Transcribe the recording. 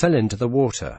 fell into the water.